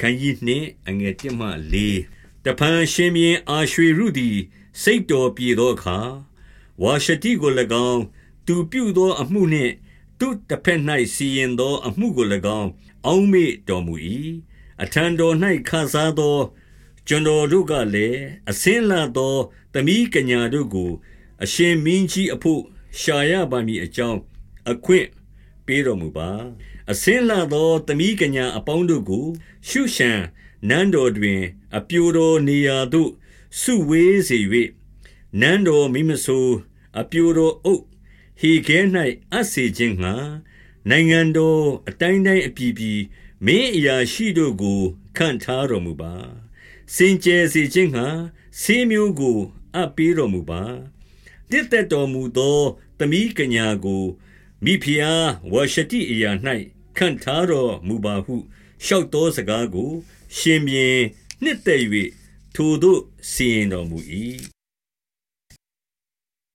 ခန်းကြီးနှင့်အငယ်1မှ4တဖန်ရှင်မြင်းအာရွှေရုသည်စိတ်တော်ပြေသောအခါဝါရှတိကို၎င်းသူပြုသောအမှုနှင့်သူတစ်ဖက်၌စီရင်သောအမှုကို၎င်းအောက်မေ့တော်မူ၏အထံတော်၌ခန်းစားသောကျွန်တော်တို့ကလည်းအစင်းလာသောသမီးကညာတို့ကို အရှင်မင်းကြီးအဖို့ရှာရပါမည်အကြောင်းအခွင့်ပေးတော်မူပါ အစင်းလာသောသမီးကညာအပေါင်းတို့ကို ရှုရှံနန်းတော်တွင် အပြိုတော်နေရာသို့စုဝေးစေ၍နန်းတော်မိမဆိုးအပြိုတော်အုပ်ဟေခဲ၌အပ်စေခြင်းငှာနိုင်ငံတော်အတိုင်းတိုင်းအပြည်ပြည်မင်းအရာရှိတို့ကိုခန့်ထားတော်မူပါစင်ကြယ်စေခြင်းငှာဆေးမျိုးကိုအပ်ပေးတော်မူပါတစ်သက်တော်မူသောသမီးကညာကိုမိဖုရားဝါရှတိအရာ၌ ခန့်ထားတော်မူပါဟုလျှောက်သောစကားကို ရှင်ဘင်နှစ်သက်၍ထိုသို့စီရင်တော်မူ၏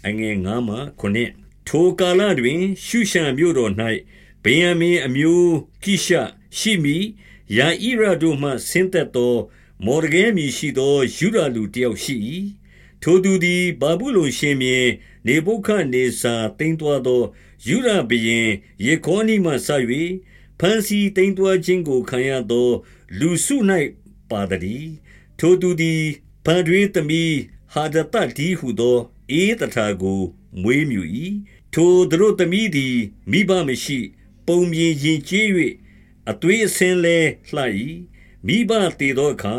အငယ်9မှ9ထိုကာလတွင် ရှုရှံမြို့တော်၌ဗေယံမင်အမျိုးကိရှရှိမိယာဣရတို့မှဆင်းသက်သော မော်ဒကဲမည်ရှိသောယူဒလူတယောက်ရှိ၏ ထိုသူသည်ဘာဘူးလုံရှင်မြေနေဘုခနေစာတင်တွားသောယူရဘရင်ယေခေါနိမှဆ၍ဖန်စီတိမ်တွားခြင်းကို ခံရသော လူစု၌ပါသည်ထိုသူသည်ဗန်တွေသမီးဟာဒတတီဟုသောအေးတထာကို မွေးမြူ၏ထိုသူတို့သမီးသည် မိဘမရှိ ပုံမြင်ရင်ကျေး၍အသွေးအဆင်းလဲလှ၏မိဘတည်သောအခါ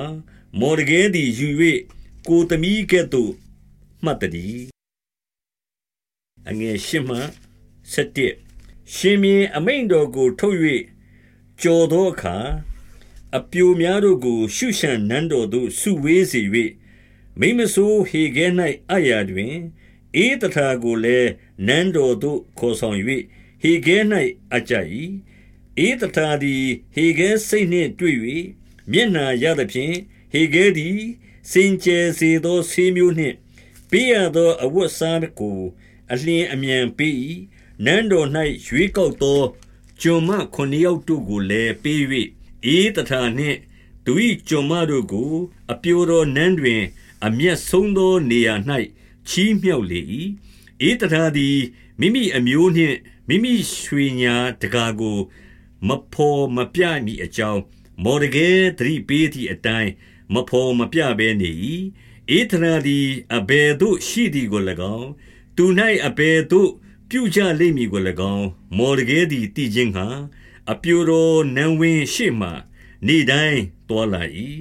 မော်ဒကဲသည် ယူ၍ ကိုသမီးကဲ့သို့မှတ်တည်းအငယ်ရှမှ7ရှင်မြေအမိန်တော်ကို ထုတ်၍ကြော်သောအခါအပြိုများတို့ကို ရှုရှံနန်းတော်သို့စုဝေးစေ၍မိမဆိုးဟေခဲ၌အရာတွင်အေးတထာကိုလည်းနန်းတော်သို့ခေါ်ဆောင်၍ဟေခဲ၌အကြ၏အေးတထာသည်ဟေခဲစိတ်နှင့်တွေ့၍မျက်နာရသဖြင့်ဟေခဲသည် စင်ကြယ်စေသောဆေးမျိုးနှင့်ပေးရသောအဝတ်စားကိုအလျင်အမြန်ပေး၏နန်းတော်၌ရွေးကောက်သောကျွန်မခုနှစ်ယောက်တို့ကိုလည်းပေး၍အေးတထာနှင့်သူ၏ကျွန်မတို့ကို အပြိုတော်နန်းတွင် အမျက်ဆုံးသောနေရာ၌ချီးမြှောက်လေ၏အေးတထာသည်မိမိအမျိုးနှင့်မိမိရွှေညာတကာကို မဖော်မပြမီအကြောင်းမော်ဒကဲသတိပေးသည့်အတိုင်း မဖော်မပြဘဲနေ၏ဧသနာသည်အဘယ်သို့ရှိသည်ကို၎င်းသူ၌အဘယ်သို့ပြုကြလိမ့်မည်ကို၎င်းမော်ဒကဲသည်တည်ခြင်းဟာအပြိုတော်နံဝင်ရှေ့မှနေ့တိုင်းတော်လာ၏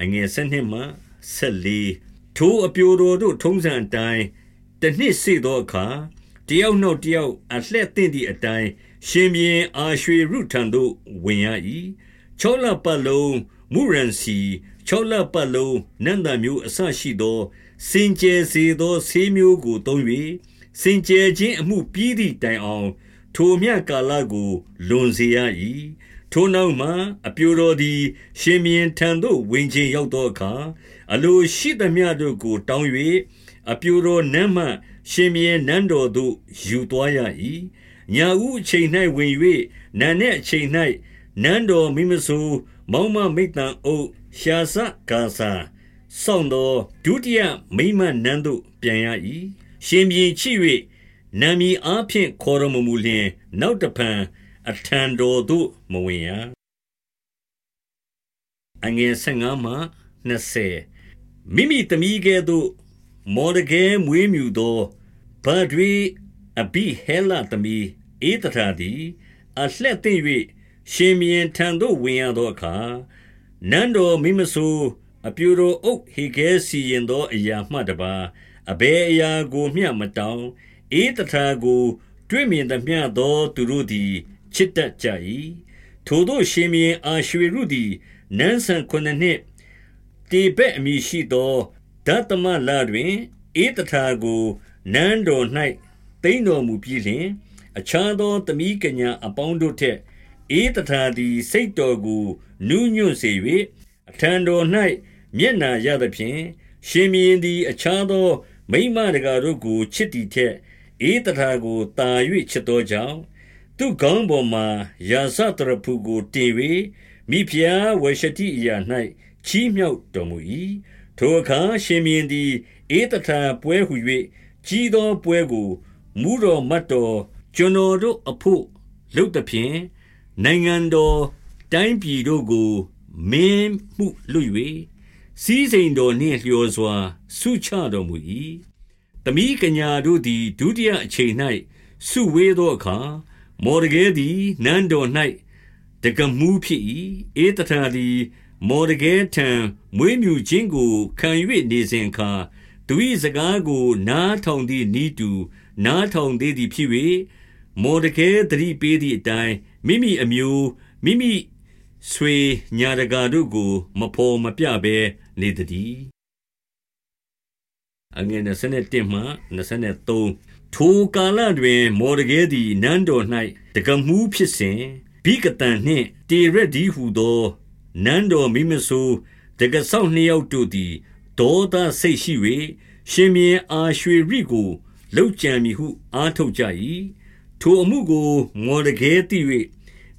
အငယ်၁၂မှ၁၄ထိုအပြိုတော်တို့ထုံးစံအတိုင်းတနှစ်စေသောအခါတယောက်နောက်တယောက်အလှက်သင့်သည့်အတိုင်းရှင်ဘင်အာရွှေရုထံသို့ဝင်ရ၏ချောလပတ်လုံး မုရန်စီခြောက်လပတ်လုံးနန္တာမျိုးအဆရှိသော စင်ကြယ်စေသောဆေးမျိုးကိုသုံး၍စင်ကြယ်ခြင်းအမှုပြီးသည့်တိုင်အောင် ထိုမြတ်ကာလကိုလွန်စေရ၏ထိုနောက်မှအပြိုတော်သည် ရှင်မြင်းထံသို့ဝင်ခြင်းရောက်သောအခါအလိုရှိသမျှတို့ကိုတောင်း၍အပြိုတော်နမ်းမှ ရှင်မြင်းနန်းတော်သို့ယူသွားရ၏ညာဦးအချိန်၌ဝင်၍နာနဲ့အချိန်၌ နန်းတော်မိမဆိုးမောင်မမိတ်တန်အုပ်ရှာစကာစာစောင့်သောဒုတိယမိမနန်းသို့ပြန်ရ၏ရှင်ပြန်ချစ်၍နာမည်အားဖြင့်ခေါ်တော်မူလျင် နောက်တဖန်အထံတော်သို့မဝင်ရအငယ်15မှ20မိမိသမီးကဲ့သို့မော်ဒကဲမွေးမြူသောဗဒရီအဘိဟဲလသမီးဧတရာသည်အလှက်သိမ့်၍ ရှင်မြန်ထံသို့ဝင်ရသောအခါနန်းတော်မိမဆိုးအပြူတော်အုပ်ဟေခဲစီရင်သောအရာမှတပါအဘယ်အရာကိုမျှမတောင်းအေးတထာကို တွေ့မြင်သမျှသောသူတို့သည်ချစ်တတ်ကြ၏ထိုတို့ရှင်မြင်းအာရွှေရုသည်နန်းဆန်ခုနှစ်နှစ်တေဘက်အမည်ရှိသောဓတ္တမလာတွင်အေးတထာကိုနန်းတော်၌တိမ့်တော်မူပြီးလျှင် အခြားသောသမီးကညာအပေါင်းတို့ထက် ဧတထာသည်စိတ်တော်ကိုနူးညွတ်စေ၍အထံတော်၌မျက်နာရသဖြင့်ရှင်မြင်းသည်အခြားသော မိမတကာတို့ကိုချစ်သည်ထက်ဧတထာကိုတာ၍ချစ်သောကြောင့်သူကောင်းပေါ်မှယာစတရဖူကိုတင်၍မိဖုရားဝေရှတိအရာ၌ချီးမြှောက်တော်မူ၏ထိုအခါရှင်မြင်းသည်ဧတထာပွဲဟု၍ကြီးသောပွဲကိုမူတော်မတ်တော်ကျွန်တော်တို့အဖို့လုပ်သဖြင့် နိုင်ငံတော်တိုင်းပြည်တို့ကိုမင်းမှုလွတ်၍စီးစိမ်တော်နှင့်လျော်စွာ ဆုချတော်မူ၏တမိကညာတို့သည်ဒုတိယအချိန်၌ဆုဝေးသောအခါမော်ဒကဲသည်နန်းတော်၌တကမှုဖြစ်၏ဧတထာသည်မော်ဒကဲထံမွေးမြူခြင်းကိုခံ၍နေစဉ်အခါသူ၏စကားကို နားထောင်သည့်ဤတူနားထောင်သေးသည်ဖြစ်၍ မော်ဒကဲတတိပေးသည့်အတိုင်းမိမိအမျိုးမိမိဆွေညာတကာတို့ကို မဖော်မပြဘဲနေသည်အငယ်27မှ23ထိုကာလတွင် မော်ဒကဲသည်နန်းတော်၌တကမှုဖြစ်စဉ်ဘိကတန်နှင့်တေရက်ဒီဟုသောနန်းတော်မိမဆိုးတကဆောက်နှစ်ယောက်တို့သည်ဒေါသစိတ်ရှိ၍ရှင်မြင်းအာရွှေရိကိုလှုပ်ကြံမိဟု အားထုတ်ကြ၏ ထိုအမှုကိုမော်ဒကဲသိ၍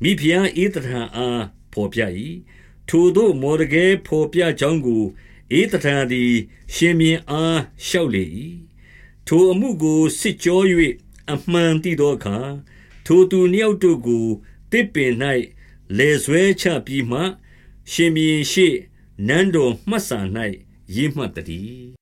မိဖုရားဧတထာအားဖော်ပြ၏ထိုတို့မော်ဒကဲဖော်ပြကြောင်းကိုဧတထာသည် ရှင်မြင်းအားလျှောက်လေ၏ထိုအမှုကိုစစ်ကြော၍အမှန်သိသောအခါထိုသူနှစ်ယောက်တို့ကိုတစ်ပင်၌လေဆွဲချပြီးမှ ရှင်မြင်းရှိနန်းတော်မှတ်စာ၌ရေးမှတ်တည်း